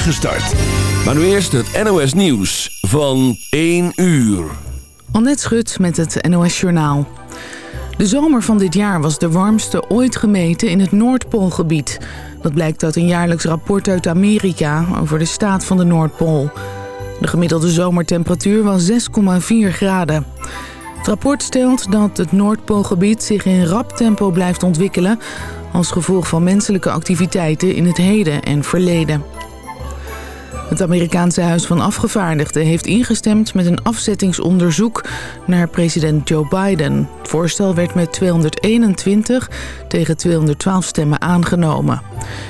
start. Maar nu eerst het NOS Nieuws van 1 uur. Annette Schut met het NOS Journaal. De zomer van dit jaar was de warmste ooit gemeten in het Noordpoolgebied. Dat blijkt uit een jaarlijks rapport uit Amerika over de staat van de Noordpool. De gemiddelde zomertemperatuur was 6,4 graden. Het rapport stelt dat het Noordpoolgebied zich in rap tempo blijft ontwikkelen... als gevolg van menselijke activiteiten in het heden en verleden. Het Amerikaanse Huis van Afgevaardigden heeft ingestemd met een afzettingsonderzoek naar president Joe Biden. Het voorstel werd met 221 tegen 212 stemmen aangenomen.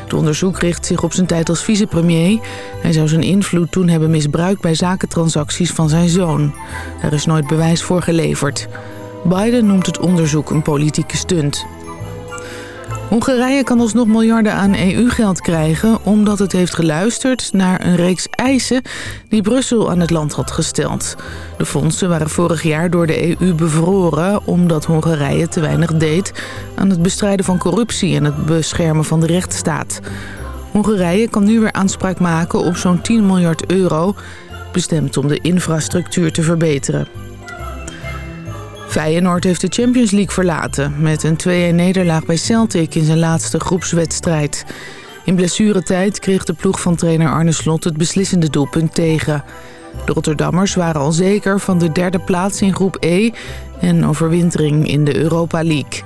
Het onderzoek richt zich op zijn tijd als vicepremier. Hij zou zijn invloed toen hebben misbruikt bij zakentransacties van zijn zoon. Er is nooit bewijs voor geleverd. Biden noemt het onderzoek een politieke stunt. Hongarije kan alsnog miljarden aan EU-geld krijgen... omdat het heeft geluisterd naar een reeks eisen die Brussel aan het land had gesteld. De fondsen waren vorig jaar door de EU bevroren... omdat Hongarije te weinig deed aan het bestrijden van corruptie... en het beschermen van de rechtsstaat. Hongarije kan nu weer aanspraak maken op zo'n 10 miljard euro... bestemd om de infrastructuur te verbeteren. Feyenoord heeft de Champions League verlaten... met een 2-1-nederlaag bij Celtic in zijn laatste groepswedstrijd. In blessuretijd kreeg de ploeg van trainer Arne Slot het beslissende doelpunt tegen. De Rotterdammers waren al zeker van de derde plaats in groep E... en overwintering in de Europa League.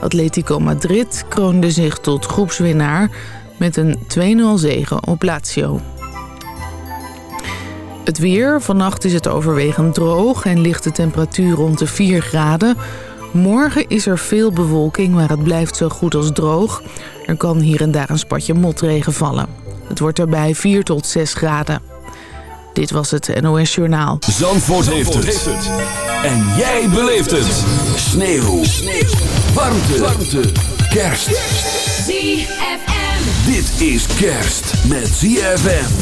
Atletico Madrid kroonde zich tot groepswinnaar... met een 2-0 zege op Lazio. Het weer. Vannacht is het overwegend droog en ligt de temperatuur rond de 4 graden. Morgen is er veel bewolking, maar het blijft zo goed als droog. Er kan hier en daar een spatje motregen vallen. Het wordt erbij 4 tot 6 graden. Dit was het NOS Journaal. Zandvoort, heeft, het. En jij beleeft het. Sneeuw. Sneeuw. Warmte. Warmte. Kerst. ZFM. Dit is kerst met ZFM.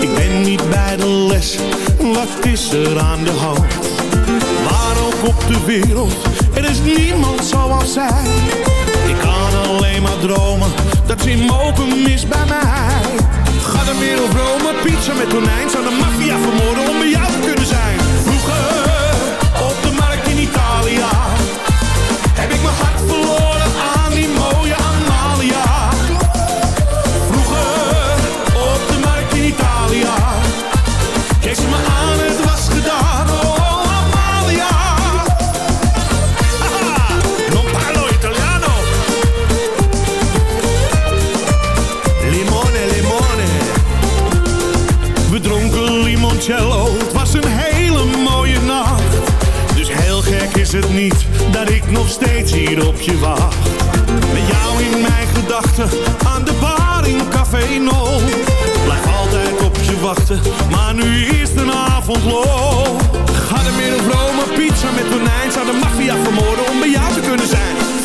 Ik ben niet bij de les, wat is er aan de hand? Waar ook op de wereld, er is niemand zoals zij. Ik kan alleen maar dromen, dat ze mogen mis bij mij. Ga de wereld Rome, pizza met tonijn. Zou de maffia vermoorden om bij jou te kunnen limoncello, het was een hele mooie nacht. Dus heel gek is het niet dat ik nog steeds hier op je wacht. Met jou in mijn gedachten aan de bar in Café No. Blijf altijd op je wachten, maar nu is de avond low. Ga de middel Rome, pizza met tonijn. Zou de maffia vermoorden om bij jou te kunnen zijn.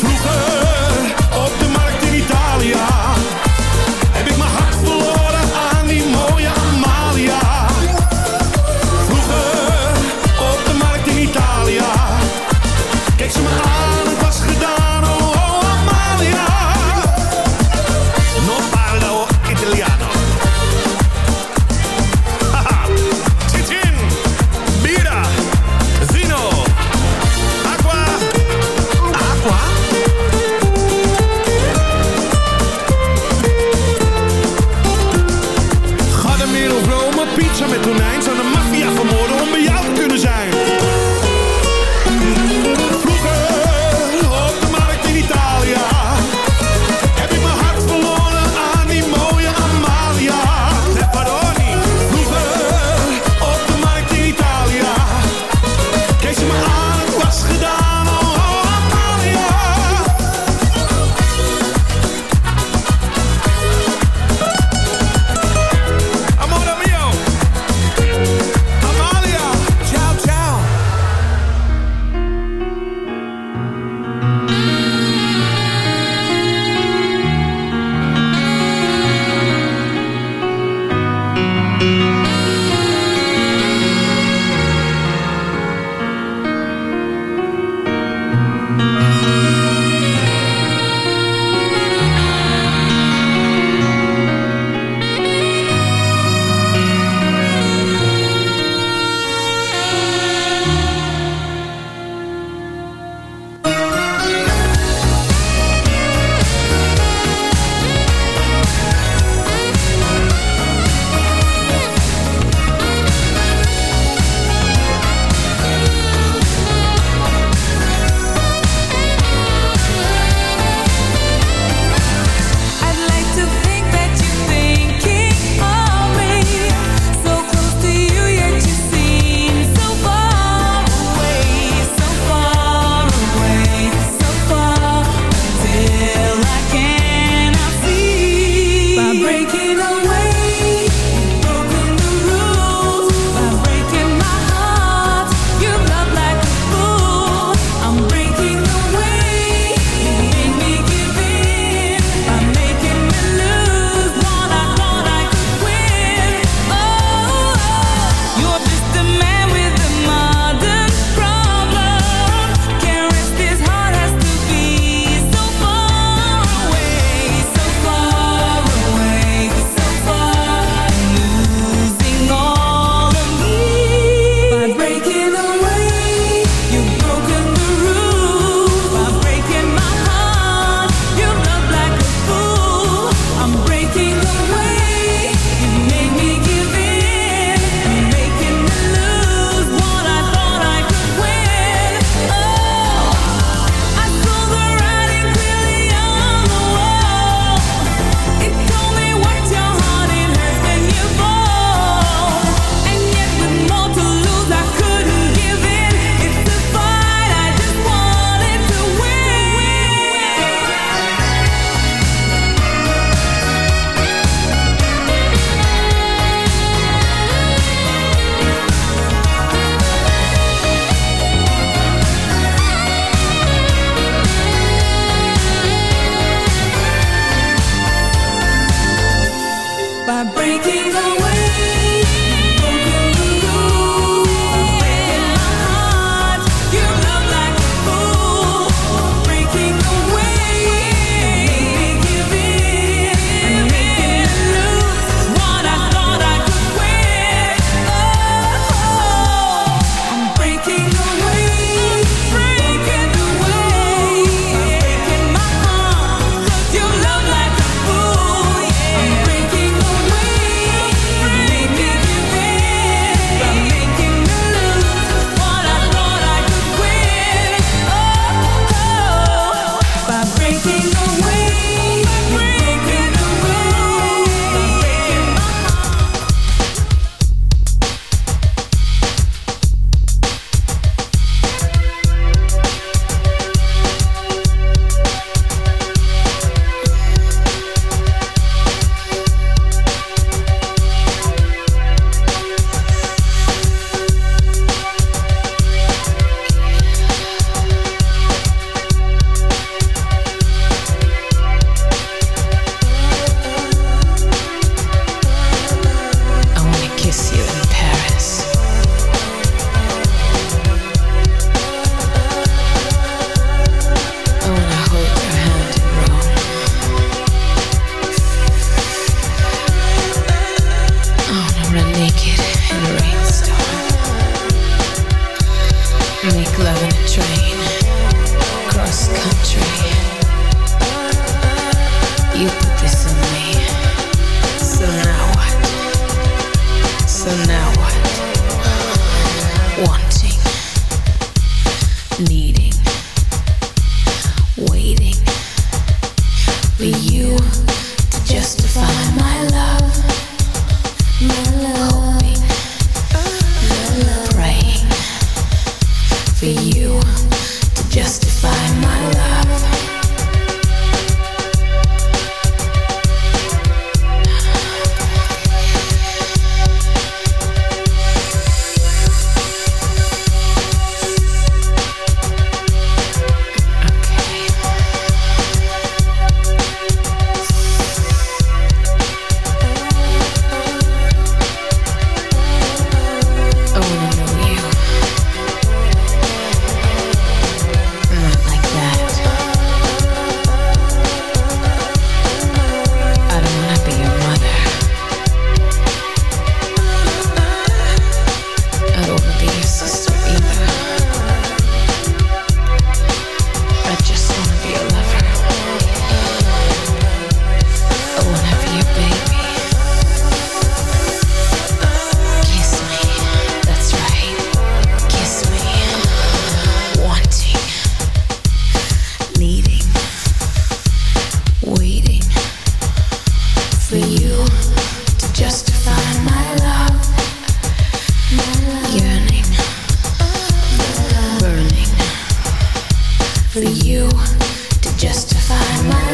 Één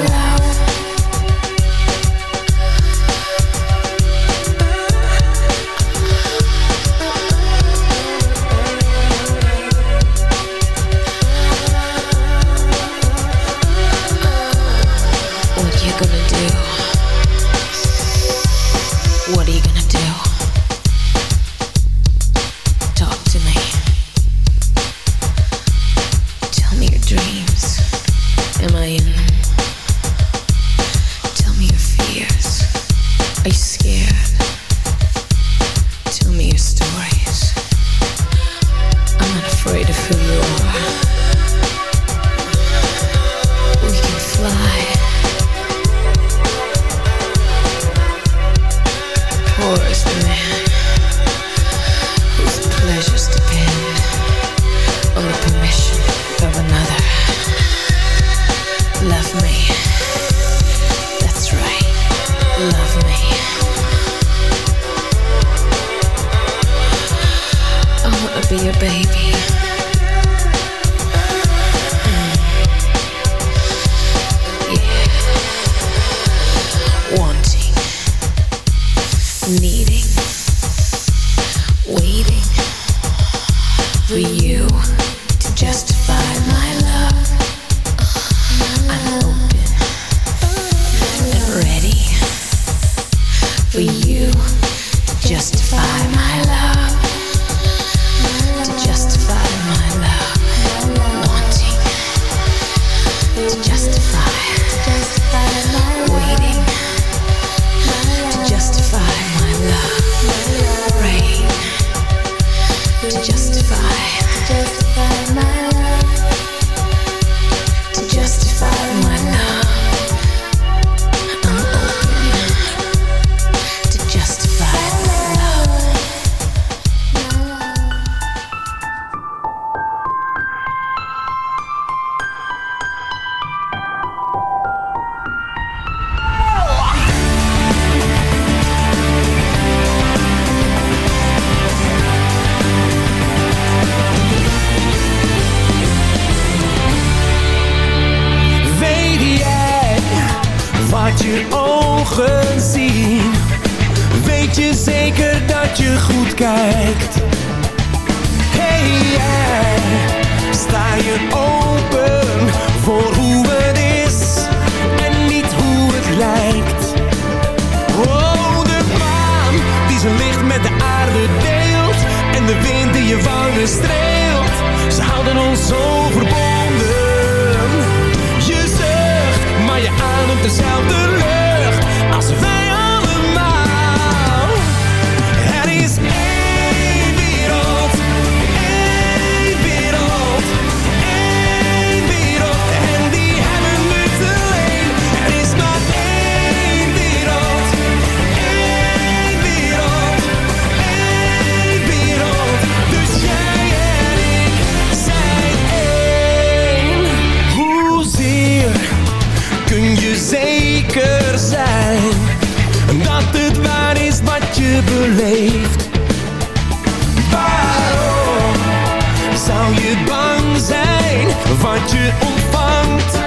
je bang zijn, wat je ontvangt,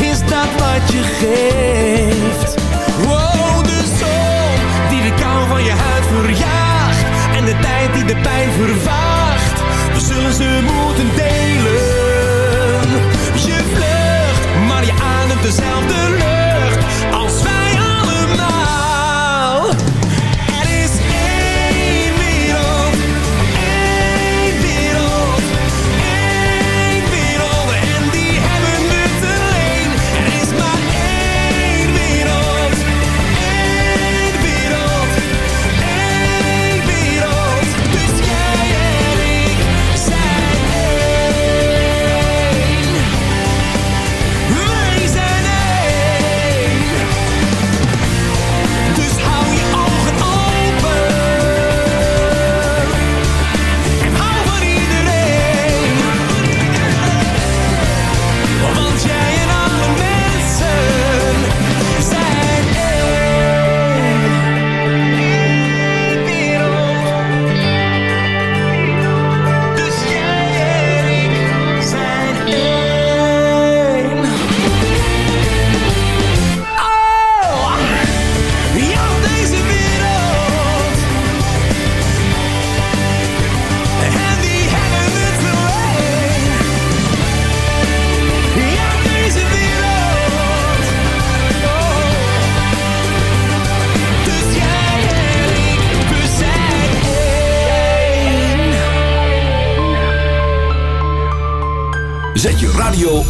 is dat wat je geeft.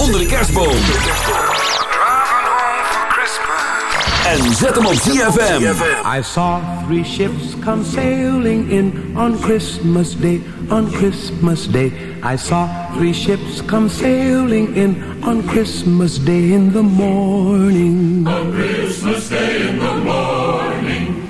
Onder de kerstboom. En zet hem op ZFM. I saw three ships come sailing in on Christmas Day, on Christmas Day. I saw three ships come sailing in on Christmas Day in the morning. On Christmas Day in the morning.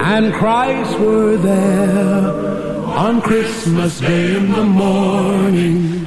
and Christ were there on Christmas Day in the morning.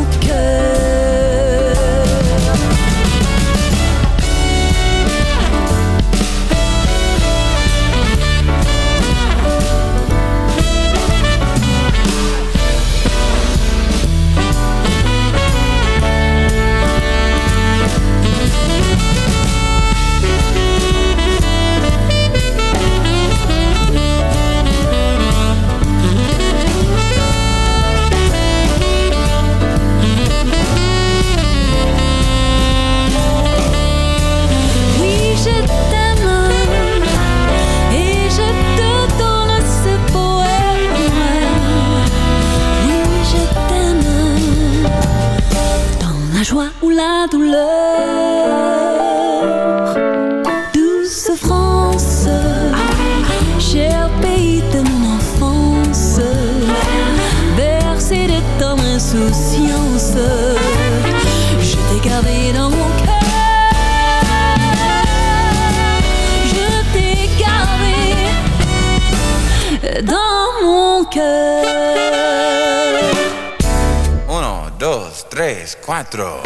cuatro.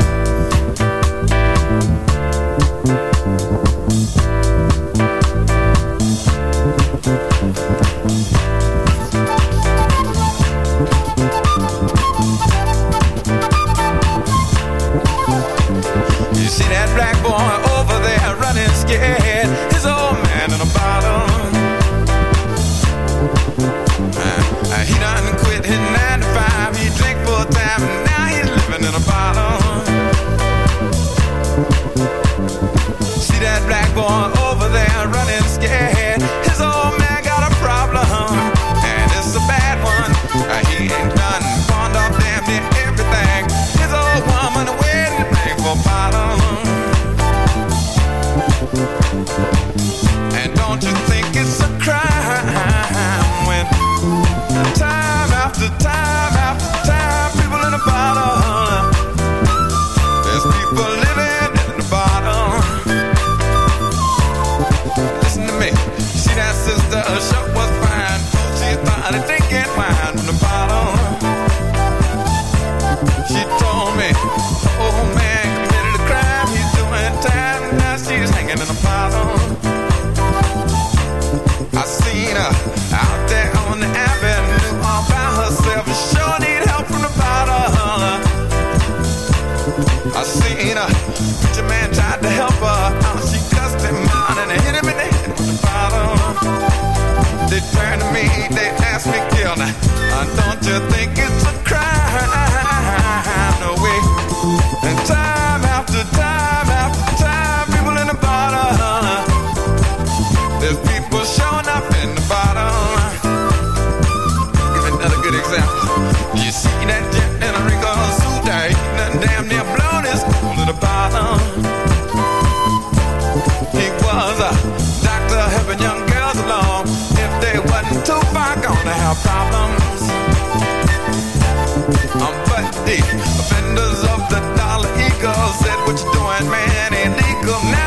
Showing of the dollar Come on, hit it a lick one time, stick.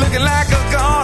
looking like a god.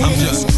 I'm just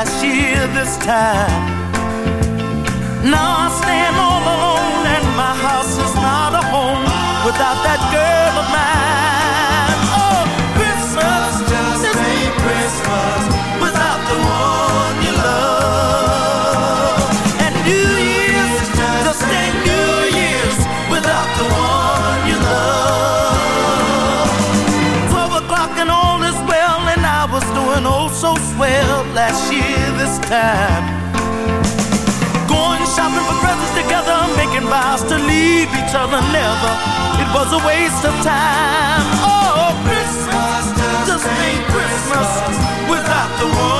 Last year this time. Now I stand all alone and my house is not a home without that girl of mine. Oh, Christmas just ain't Christmas without the one you love. And New Year's just ain't New Year's without the one you love. Twelve o'clock and all is well, and I was doing oh so swell last year time. Going shopping for presents together, making vows to leave each other never. It was a waste of time. Oh, Christmas just ain't Christmas without the one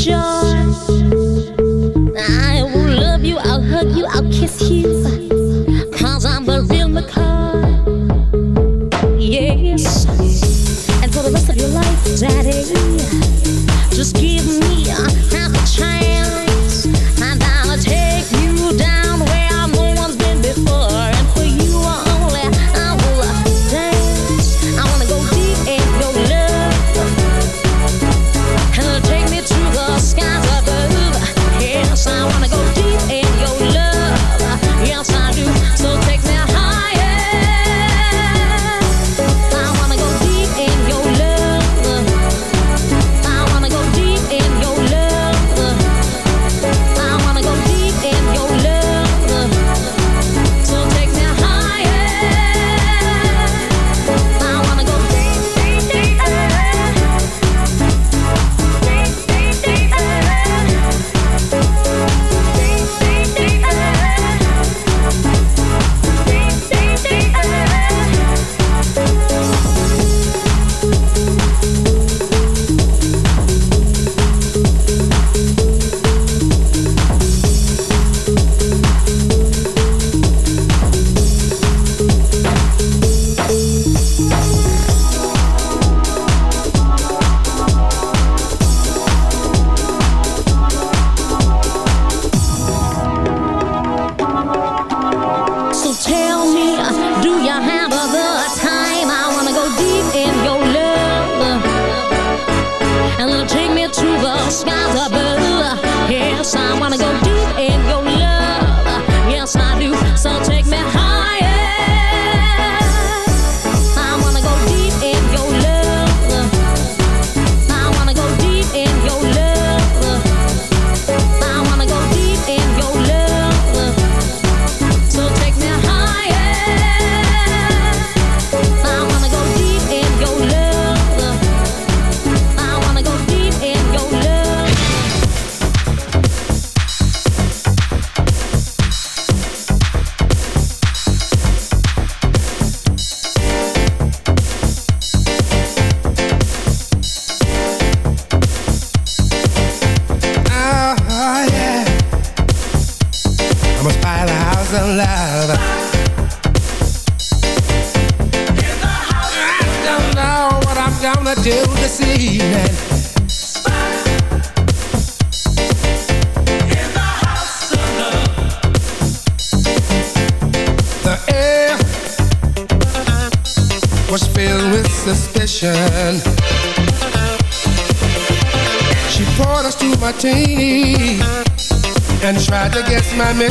show.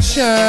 Sure.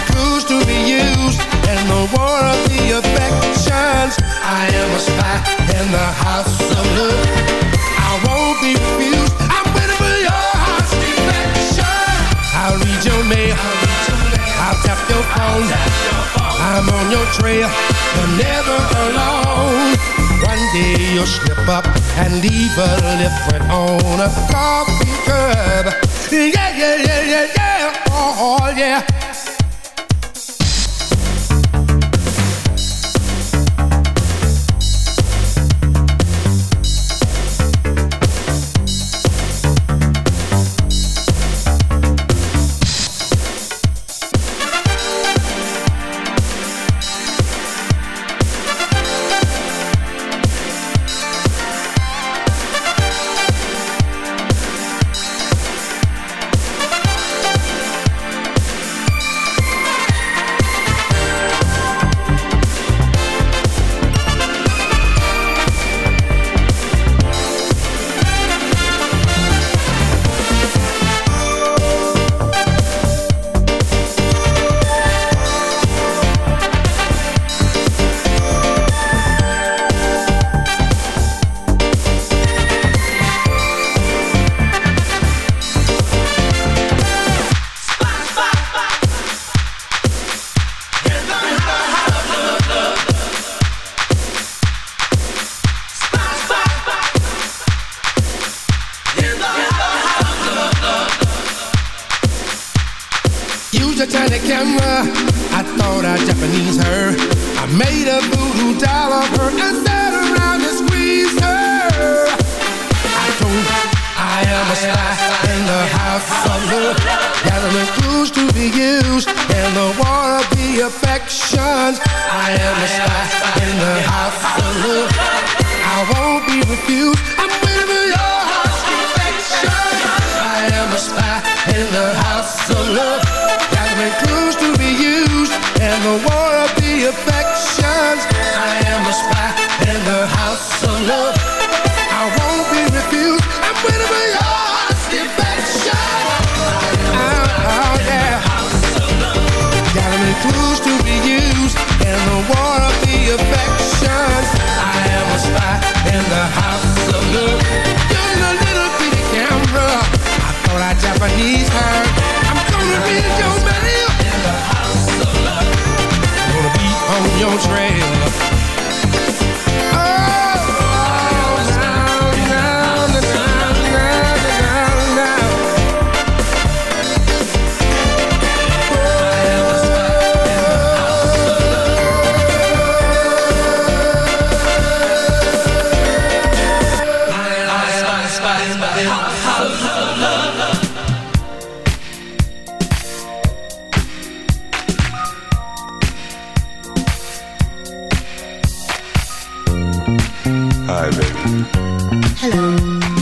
clues to be used the war of the affections. I am a spy in the house of love. I won't be. I'm waiting for your heart's. I'll read your mail. I'll tap your phone. I'm on your trail. You're never alone. One day you'll slip up and leave a on a coffee cup. Yeah, yeah, yeah, yeah, yeah. Oh, yeah. Hello.